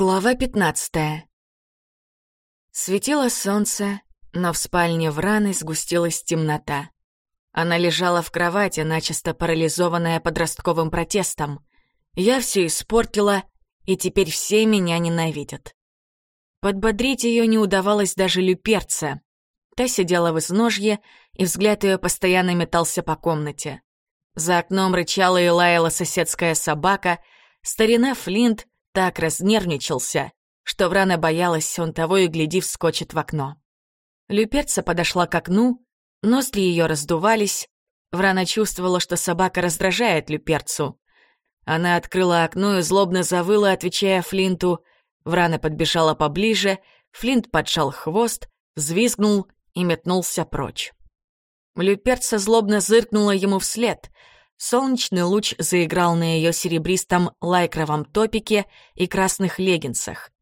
Глава пятнадцатая. Светило солнце, но в спальне Враны сгустилась темнота. Она лежала в кровати, начисто парализованная подростковым протестом. Я все испортила, и теперь все меня ненавидят. Подбодрить ее не удавалось даже люперца. Та сидела в изножье, и взгляд ее постоянно метался по комнате. За окном рычала и лаяла соседская собака, старина Флинт так разнервничался, что Врана боялась, он того и гляди вскочит в окно. Люперца подошла к окну, ноздри ее раздувались. Врана чувствовала, что собака раздражает Люперцу. Она открыла окно и злобно завыла, отвечая Флинту. Врана подбежала поближе, Флинт поджал хвост, взвизгнул и метнулся прочь. Люперца злобно зыркнула ему вслед — Солнечный луч заиграл на ее серебристом лайкровом топике и красных леггинсах.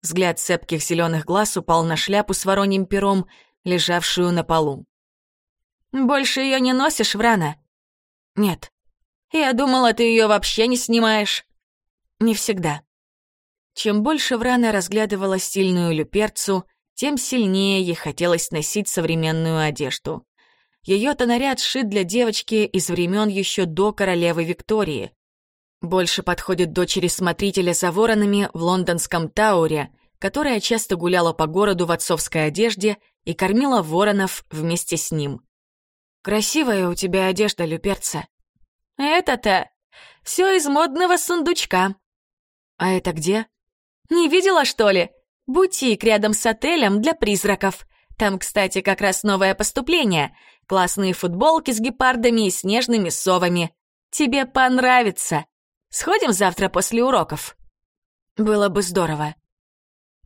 Взгляд цепких зеленых глаз упал на шляпу с вороньим пером, лежавшую на полу. «Больше ее не носишь, Врана?» «Нет». «Я думала, ты ее вообще не снимаешь». «Не всегда». Чем больше Врана разглядывала стильную люперцу, тем сильнее ей хотелось носить современную одежду. Ее-то наряд сшит для девочки из времен еще до королевы Виктории. Больше подходит дочери смотрителя за воронами в лондонском Тауре, которая часто гуляла по городу в отцовской одежде и кормила воронов вместе с ним. «Красивая у тебя одежда, Люперца». «Это-то все из модного сундучка». «А это где?» «Не видела, что ли? Бутик рядом с отелем для призраков. Там, кстати, как раз новое поступление. Классные футболки с гепардами и снежными совами. Тебе понравится. Сходим завтра после уроков?» Было бы здорово.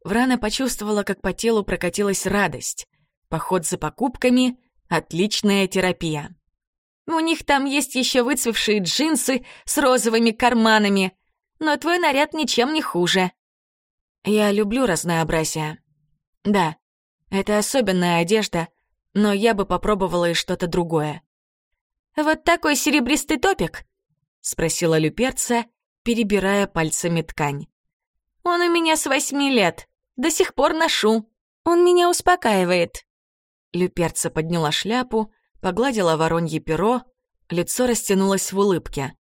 Врана почувствовала, как по телу прокатилась радость. Поход за покупками — отличная терапия. У них там есть еще выцвевшие джинсы с розовыми карманами, но твой наряд ничем не хуже. Я люблю разнообразие. Да, это особенная одежда — но я бы попробовала и что-то другое. «Вот такой серебристый топик?» — спросила Люперца, перебирая пальцами ткань. «Он у меня с восьми лет, до сих пор ношу. Он меня успокаивает». Люперца подняла шляпу, погладила воронье перо, лицо растянулось в улыбке.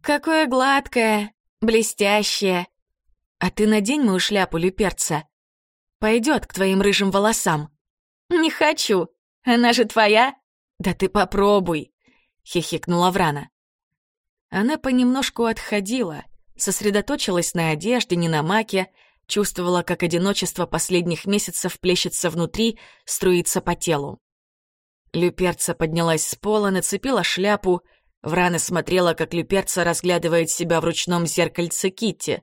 «Какое гладкое, блестящее. А ты надень мою шляпу, Люперца. Пойдет к твоим рыжим волосам». «Не хочу. Она же твоя?» «Да ты попробуй», — хихикнула Врана. Она понемножку отходила, сосредоточилась на одежде, не на маке, чувствовала, как одиночество последних месяцев плещется внутри, струится по телу. Люперца поднялась с пола, нацепила шляпу. Врана смотрела, как Люперца разглядывает себя в ручном зеркальце Китти.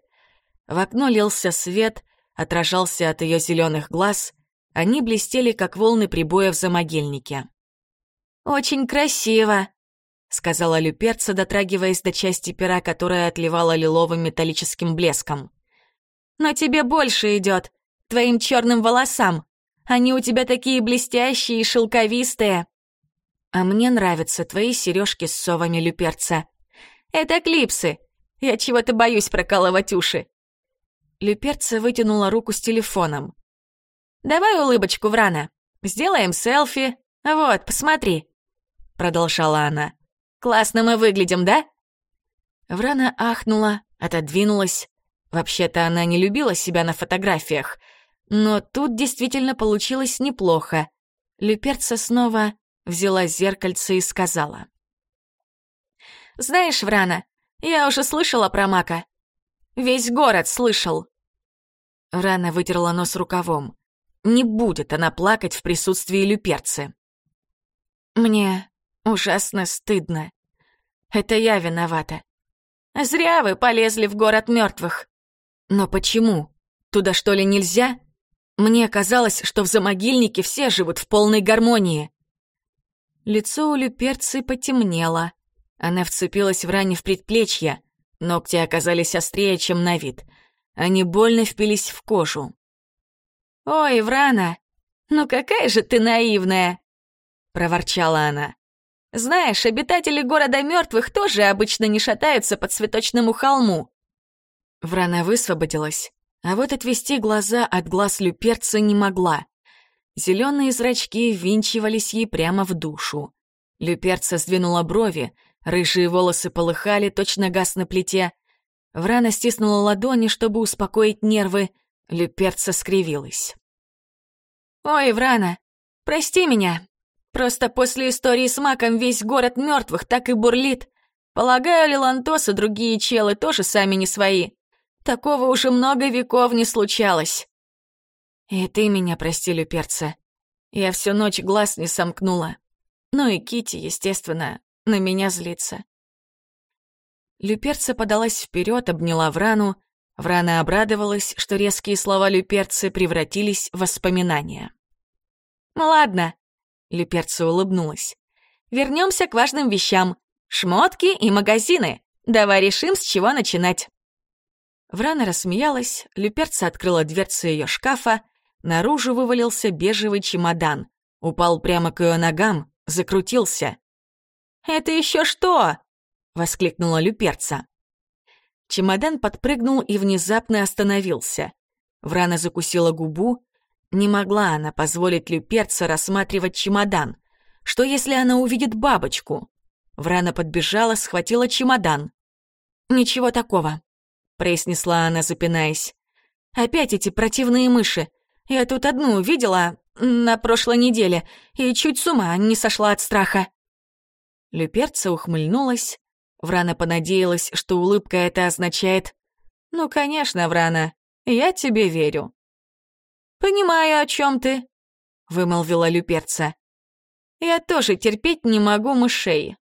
В окно лился свет, отражался от ее зеленых глаз — они блестели, как волны прибоя в замогильнике. «Очень красиво», — сказала Люперца, дотрагиваясь до части пера, которая отливала лиловым металлическим блеском. «Но тебе больше идет, твоим черным волосам. Они у тебя такие блестящие и шелковистые». «А мне нравятся твои сережки с совами, Люперца». «Это клипсы. Я чего-то боюсь прокалывать уши». Люперца вытянула руку с телефоном. «Давай улыбочку, Врана. Сделаем селфи. Вот, посмотри», — продолжала она. «Классно мы выглядим, да?» Врана ахнула, отодвинулась. Вообще-то она не любила себя на фотографиях, но тут действительно получилось неплохо. Люперца снова взяла зеркальце и сказала. «Знаешь, Врана, я уже слышала про Мака. Весь город слышал». Врана вытерла нос рукавом. Не будет она плакать в присутствии люперцы. Мне ужасно стыдно. Это я виновата. Зря вы полезли в город мертвых. Но почему? Туда что ли нельзя? Мне казалось, что в замогильнике все живут в полной гармонии. Лицо у люперцы потемнело. Она вцепилась в ране в предплечье. Ногти оказались острее, чем на вид. Они больно впились в кожу. «Ой, Врана, ну какая же ты наивная!» — проворчала она. «Знаешь, обитатели города мертвых тоже обычно не шатаются по цветочному холму». Врана высвободилась, А вот отвести глаза от глаз люперца не могла. Зеленые зрачки ввинчивались ей прямо в душу. Люперца сдвинула брови, рыжие волосы полыхали, точно газ на плите. Врана стиснула ладони, чтобы успокоить нервы. Люперца скривилась. «Ой, Врана, прости меня. Просто после истории с маком весь город мертвых так и бурлит. Полагаю, Лилантос и другие челы тоже сами не свои. Такого уже много веков не случалось. И ты меня прости, Люперца. Я всю ночь глаз не сомкнула. Ну и Кити, естественно, на меня злится. Люперца подалась вперед, обняла Врану. Врана обрадовалась, что резкие слова Люперцы превратились в воспоминания. «Ладно», — Люперца улыбнулась. «Вернемся к важным вещам. Шмотки и магазины. Давай решим, с чего начинать». Врана рассмеялась, Люперца открыла дверцы ее шкафа, наружу вывалился бежевый чемодан. Упал прямо к ее ногам, закрутился. «Это еще что?» — воскликнула Люперца. Чемодан подпрыгнул и внезапно остановился. Врана закусила губу. Не могла она позволить Люперца рассматривать чемодан. Что, если она увидит бабочку? Врана подбежала, схватила чемодан. «Ничего такого», — произнесла она, запинаясь. «Опять эти противные мыши. Я тут одну увидела на прошлой неделе и чуть с ума не сошла от страха». Люперца ухмыльнулась. Врана понадеялась, что улыбка это означает «Ну, конечно, Врана, я тебе верю». «Понимаю, о чем ты», — вымолвила Люперца. «Я тоже терпеть не могу мышей.